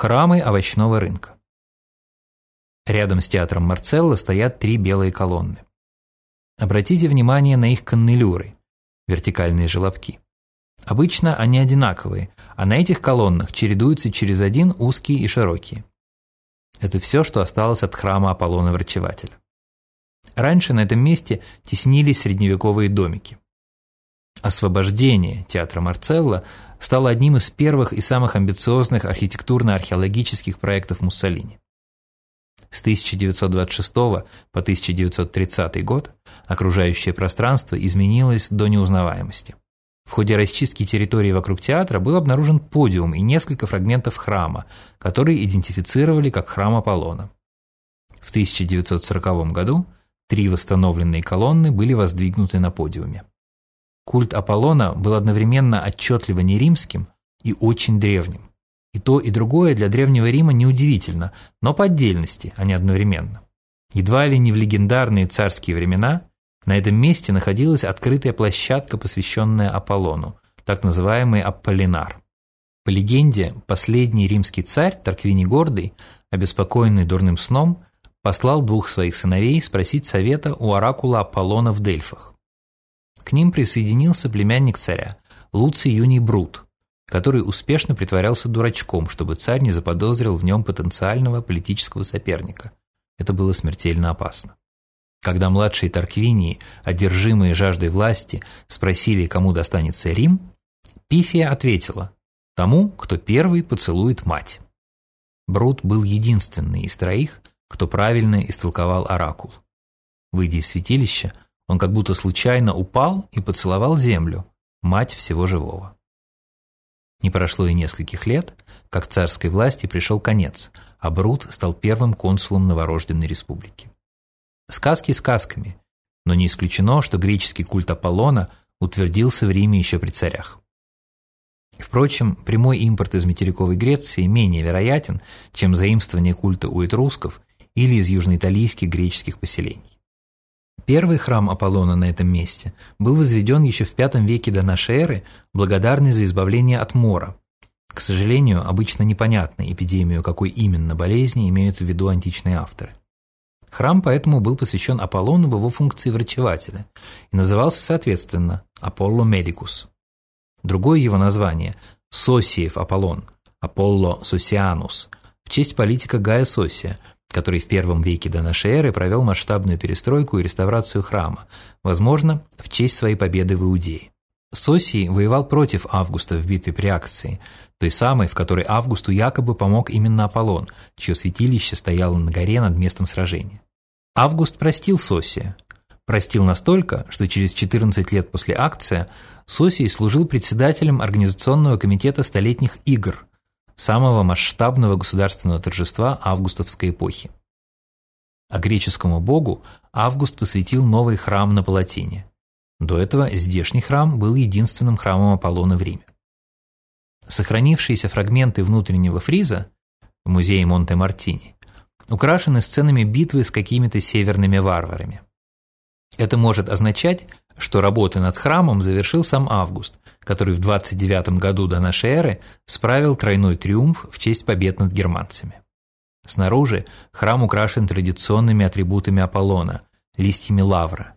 Храмы овощного рынка. Рядом с театром Марцелла стоят три белые колонны. Обратите внимание на их каннелюры, вертикальные желобки. Обычно они одинаковые, а на этих колоннах чередуются через один узкие и широкие. Это все, что осталось от храма Аполлона Врачевателя. Раньше на этом месте теснились средневековые домики. Освобождение театра Марцелла стало одним из первых и самых амбициозных архитектурно-археологических проектов Муссолини. С 1926 по 1930 год окружающее пространство изменилось до неузнаваемости. В ходе расчистки территории вокруг театра был обнаружен подиум и несколько фрагментов храма, которые идентифицировали как храм Аполлона. В 1940 году три восстановленные колонны были воздвигнуты на подиуме. Культ Аполлона был одновременно отчетливо не римским и очень древним. И то, и другое для Древнего Рима неудивительно, но по отдельности, а не одновременно. Едва ли не в легендарные царские времена на этом месте находилась открытая площадка, посвященная Аполлону, так называемый Аполлинар. По легенде, последний римский царь, Тарквини Гордый, обеспокоенный дурным сном, послал двух своих сыновей спросить совета у оракула Аполлона в Дельфах. К ним присоединился племянник царя, Луций Юний Брут, который успешно притворялся дурачком, чтобы царь не заподозрил в нем потенциального политического соперника. Это было смертельно опасно. Когда младшие Тарквинии, одержимые жаждой власти, спросили, кому достанется Рим, Пифия ответила «тому, кто первый поцелует мать». Брут был единственный из троих, кто правильно истолковал оракул. Выйдя из святилища, он как будто случайно упал и поцеловал землю, мать всего живого. Не прошло и нескольких лет, как царской власти пришел конец, а Брут стал первым консулом новорожденной республики. Сказки сказками, но не исключено, что греческий культ Аполлона утвердился в Риме еще при царях. Впрочем, прямой импорт из материковой Греции менее вероятен, чем заимствование культа у этрусков или из южноиталийских греческих поселений. Первый храм Аполлона на этом месте был возведен еще в V веке до нашей эры, благодарный за избавление от мора. К сожалению, обычно непонятно эпидемию какой именно болезни имеют в виду античные авторы. Храм поэтому был посвящен Аполлону в его функции врачевателя и назывался соответственно Apollo Medicus. Другое его название – Сосиев Аполлон, Аполло Сосианус, в честь политика Гая Сосия – который в первом веке до нашей эры провел масштабную перестройку и реставрацию храма, возможно, в честь своей победы в Иудее. Сосий воевал против Августа в битве при Акции, той самой, в которой Августу якобы помог именно Аполлон, чье святилище стояло на горе над местом сражения. Август простил Сосия. Простил настолько, что через 14 лет после акции Сосий служил председателем Организационного комитета Столетних игр, самого масштабного государственного торжества августовской эпохи. А греческому богу Август посвятил новый храм на Палатине. До этого здешний храм был единственным храмом Аполлона в Риме. Сохранившиеся фрагменты внутреннего фриза в музее Монте-Мартини украшены сценами битвы с какими-то северными варварами. Это может означать, что работы над храмом завершил сам Август, который в 29 году до нашей эры справил тройной триумф в честь побед над германцами. Снаружи храм украшен традиционными атрибутами Аполлона – листьями лавра.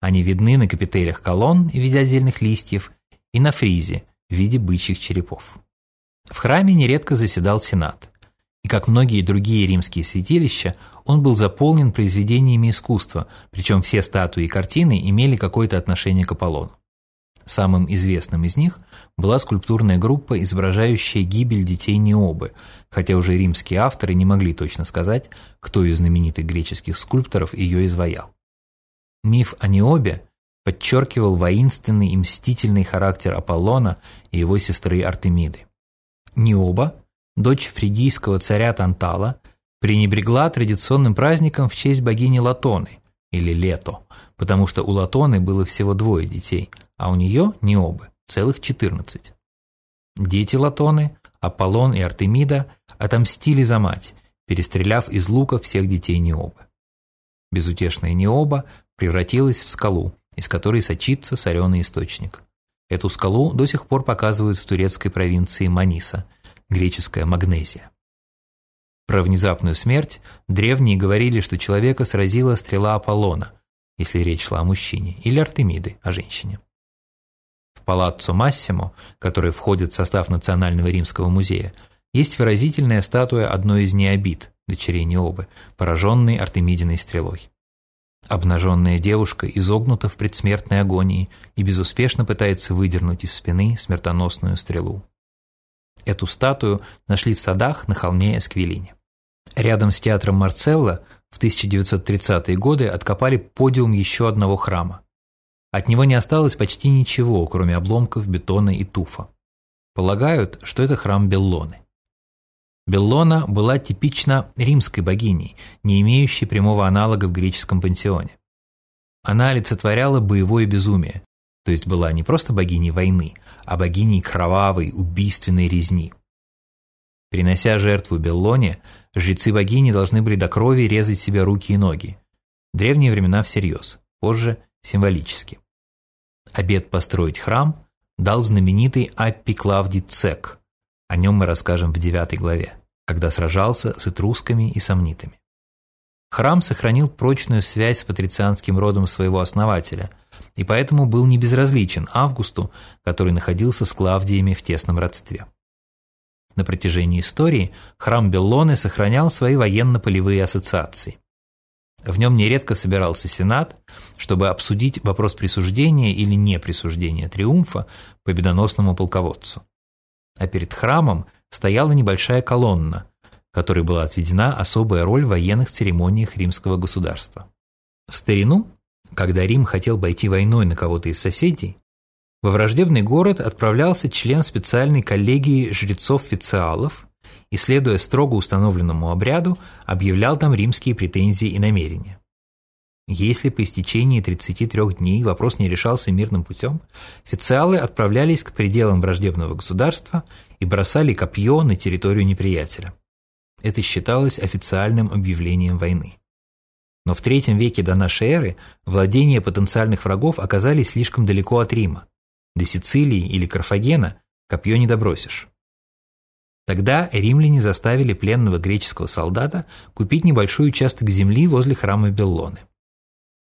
Они видны на капителях колонн в виде отдельных листьев и на фризе в виде бычьих черепов. В храме нередко заседал сенат. И как многие другие римские святилища, он был заполнен произведениями искусства, причем все статуи и картины имели какое-то отношение к Аполлону. Самым известным из них была скульптурная группа, изображающая гибель детей Необы, хотя уже римские авторы не могли точно сказать, кто из знаменитых греческих скульпторов ее изваял. Миф о Необе подчеркивал воинственный и мстительный характер Аполлона и его сестры Артемиды. Необа, дочь фригийского царя Тантала, пренебрегла традиционным праздником в честь богини Латоны, или Лето, потому что у Латоны было всего двое детей – а у нее не оба, целых 14. Дети Латоны, Аполлон и Артемида отомстили за мать, перестреляв из лука всех детей Необы. Безутешная Необа превратилась в скалу, из которой сочится соленый источник. Эту скалу до сих пор показывают в турецкой провинции Маниса, греческая Магнезия. Про внезапную смерть древние говорили, что человека сразила стрела Аполлона, если речь шла о мужчине, или Артемиды, о женщине. В Палаццо Массимо, который входит в состав Национального римского музея, есть выразительная статуя одной из необид, дочерей Необы, пораженной Артемидиной стрелой. Обнаженная девушка изогнута в предсмертной агонии и безуспешно пытается выдернуть из спины смертоносную стрелу. Эту статую нашли в садах на холме Эсквилине. Рядом с театром Марцелла в 1930-е годы откопали подиум еще одного храма. От него не осталось почти ничего, кроме обломков бетона и туфа. Полагают, что это храм Беллоны. Беллона была типично римской богиней, не имеющей прямого аналога в греческом пантеоне. Она олицетворяла боевое безумие, то есть была не просто богиней войны, а богиней кровавой, убийственной резни. Принося жертву Беллоне, жрецы богини должны были до крови резать себе руки и ноги. Древние времена всерьез, позже символически. Обед построить храм дал знаменитый Аппи Клавдий Цек – о нем мы расскажем в девятой главе, когда сражался с этрусками и сомнитами. Храм сохранил прочную связь с патрицианским родом своего основателя, и поэтому был не безразличен Августу, который находился с Клавдиями в тесном родстве. На протяжении истории храм Беллоны сохранял свои военно-полевые ассоциации. В нем нередко собирался Сенат, чтобы обсудить вопрос присуждения или неприсуждения триумфа победоносному полководцу а перед храмом стояла небольшая колонна, которой была отведена особая роль в военных церемониях римского государства. В старину, когда Рим хотел пойти войной на кого-то из соседей, во враждебный город отправлялся член специальной коллегии жрецов-фициалов и, следуя строго установленному обряду, объявлял там римские претензии и намерения. Если по истечении 33 дней вопрос не решался мирным путем, официалы отправлялись к пределам враждебного государства и бросали копье на территорию неприятеля. Это считалось официальным объявлением войны. Но в третьем веке до нашей эры владения потенциальных врагов оказались слишком далеко от Рима. До Сицилии или Карфагена копье не добросишь. Тогда римляне заставили пленного греческого солдата купить небольшой участок земли возле храма Беллоны.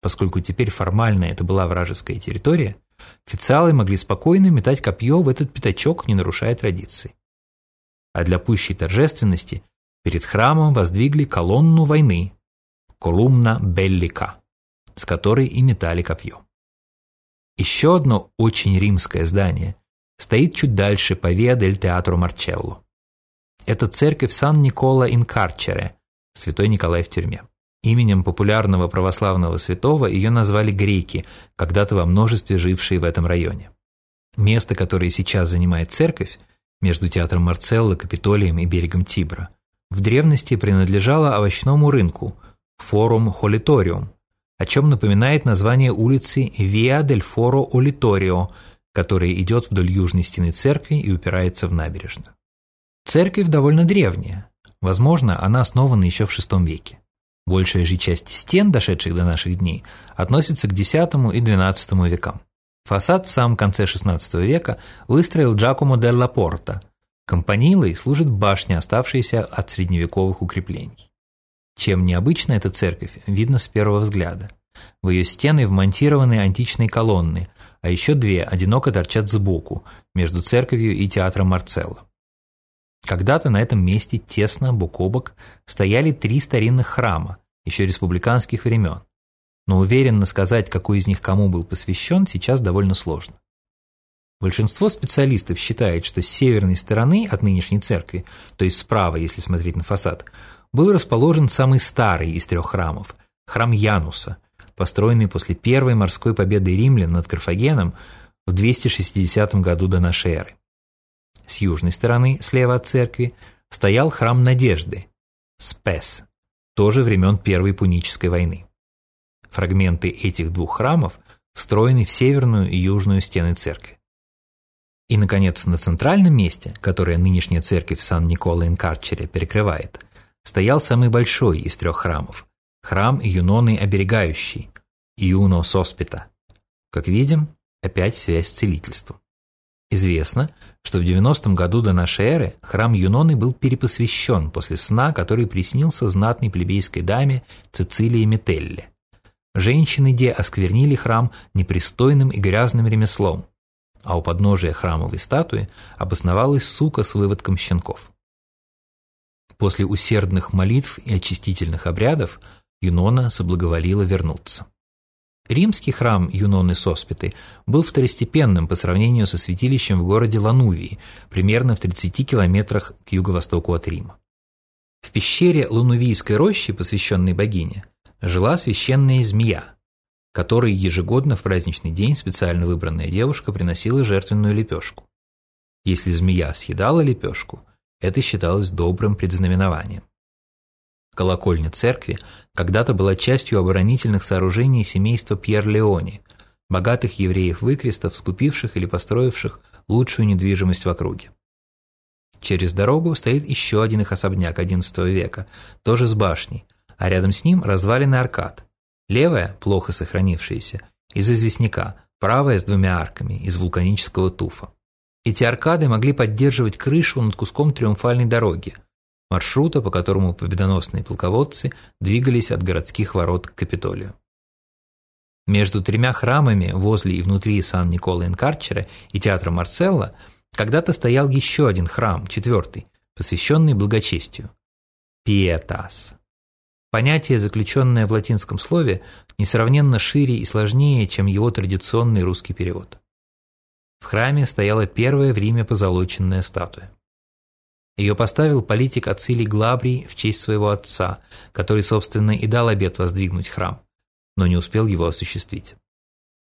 Поскольку теперь формально это была вражеская территория, официалы могли спокойно метать копье в этот пятачок, не нарушая традиций. А для пущей торжественности перед храмом воздвигли колонну войны – колумна Беллика, с которой и метали копье. Еще одно очень римское здание стоит чуть дальше по Виа дель Театро Марчелло. Это церковь Сан-Никола ин Карчере, святой Николай в тюрьме. Именем популярного православного святого ее назвали греки, когда-то во множестве жившие в этом районе. Место, которое сейчас занимает церковь, между театром Марцелла, Капитолием и берегом Тибра, в древности принадлежало овощному рынку – Форум Холиториум, о чем напоминает название улицы Виа дель Форо Олиторио, которая идет вдоль южной стены церкви и упирается в набережную. Церковь довольно древняя, возможно, она основана еще в VI веке. Большая же часть стен, дошедших до наших дней, относится к X и XII векам. Фасад в самом конце XVI века выстроил Джакомо делла Порта. Компанилой служит башня, оставшаяся от средневековых укреплений. Чем необычна эта церковь, видно с первого взгляда. В ее стены вмонтированы античные колонны, а еще две одиноко торчат сбоку, между церковью и театром Марцелло. Когда-то на этом месте тесно, бок о бок, стояли три старинных храма, еще республиканских времен. Но уверенно сказать, какой из них кому был посвящен, сейчас довольно сложно. Большинство специалистов считает, что с северной стороны от нынешней церкви, то есть справа, если смотреть на фасад, был расположен самый старый из трех храмов – храм Януса, построенный после первой морской победы римлян над Карфагеном в 260 году до нашей эры. С южной стороны, слева от церкви, стоял храм Надежды, Спес, тоже времен Первой Пунической войны. Фрагменты этих двух храмов встроены в северную и южную стены церкви. И, наконец, на центральном месте, которое нынешняя церковь Сан-Никола-ин-Карчере перекрывает, стоял самый большой из трех храмов – храм Юноны Оберегающий, Иуно Соспита. Как видим, опять связь с целительством. Известно, что в 90 году до нашей эры храм Юноны был перепосвящен после сна, который приснился знатной плебейской даме Цицилии Метелле. Женщины де осквернили храм непристойным и грязным ремеслом, а у подножия храмовой статуи обосновалась сука с выводком щенков. После усердных молитв и очистительных обрядов Юнона соблаговолила вернуться. Римский храм Юноны Соспиты был второстепенным по сравнению со святилищем в городе Ланувии, примерно в 30 километрах к юго-востоку от Рима. В пещере Ланувийской рощи, посвященной богине, жила священная змея, которой ежегодно в праздничный день специально выбранная девушка приносила жертвенную лепешку. Если змея съедала лепешку, это считалось добрым предзнаменованием. Колокольня церкви когда-то была частью оборонительных сооружений семейства Пьер-Леони, богатых евреев-выкрестов, скупивших или построивших лучшую недвижимость в округе. Через дорогу стоит еще один их особняк XI века, тоже с башней, а рядом с ним развалины аркад. Левая, плохо сохранившаяся, из известняка, правая с двумя арками, из вулканического туфа. Эти аркады могли поддерживать крышу над куском триумфальной дороги, маршрута, по которому победоносные полководцы двигались от городских ворот к Капитолию. Между тремя храмами возле и внутри Сан-Никола Инкарчера и театра Марселла когда-то стоял еще один храм, четвертый, посвященный благочестию – Пиетас. Понятие, заключенное в латинском слове, несравненно шире и сложнее, чем его традиционный русский перевод. В храме стояла первая в Риме позолоченная статуя. Ее поставил политик Ацилий Глабрий в честь своего отца, который, собственно, и дал обет воздвигнуть храм, но не успел его осуществить.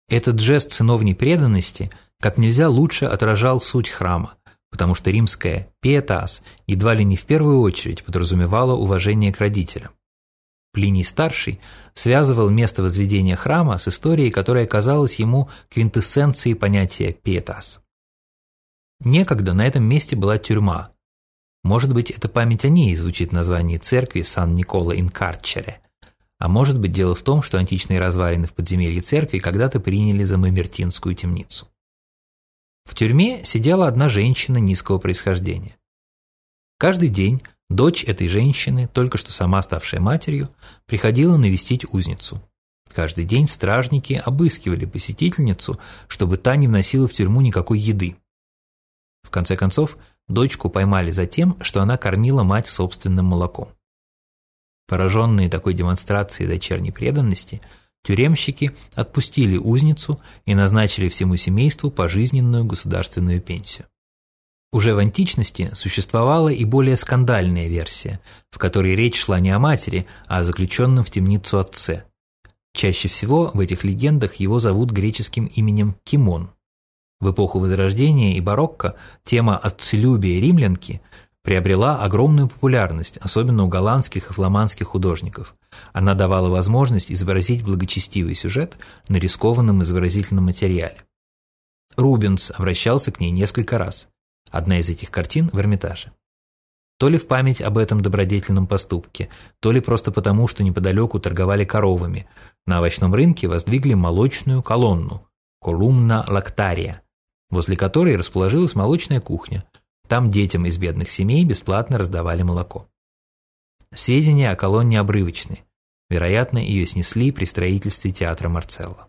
Этот жест сыновней преданности как нельзя лучше отражал суть храма, потому что римская «пиетас» едва ли не в первую очередь подразумевала уважение к родителям. Плиний-старший связывал место возведения храма с историей, которая казалась ему квинтэссенцией понятия «пиетас». Некогда на этом месте была тюрьма, может быть, это память о ней звучит в названии церкви Сан-Никола ин Карчере. А может быть, дело в том, что античные развалины в подземелье церкви когда-то приняли за Мамертинскую темницу. В тюрьме сидела одна женщина низкого происхождения. Каждый день дочь этой женщины, только что сама ставшая матерью, приходила навестить узницу. Каждый день стражники обыскивали посетительницу, чтобы та не вносила в тюрьму никакой еды. В конце концов, Дочку поймали за тем, что она кормила мать собственным молоком. Пораженные такой демонстрацией дочерней преданности, тюремщики отпустили узницу и назначили всему семейству пожизненную государственную пенсию. Уже в античности существовала и более скандальная версия, в которой речь шла не о матери, а о заключенном в темницу отце. Чаще всего в этих легендах его зовут греческим именем Кимон. В эпоху Возрождения и барокко тема отцелюбия римлянки приобрела огромную популярность, особенно у голландских и фламандских художников. Она давала возможность изобразить благочестивый сюжет на рискованном изобразительном материале. Рубенс обращался к ней несколько раз. Одна из этих картин в Эрмитаже. То ли в память об этом добродетельном поступке, то ли просто потому, что неподалеку торговали коровами. На овощном рынке воздвигли молочную колонну – колумна лактария – возле которой расположилась молочная кухня. Там детям из бедных семей бесплатно раздавали молоко. Сведения о колонне обрывочны. Вероятно, ее снесли при строительстве театра Марцелла.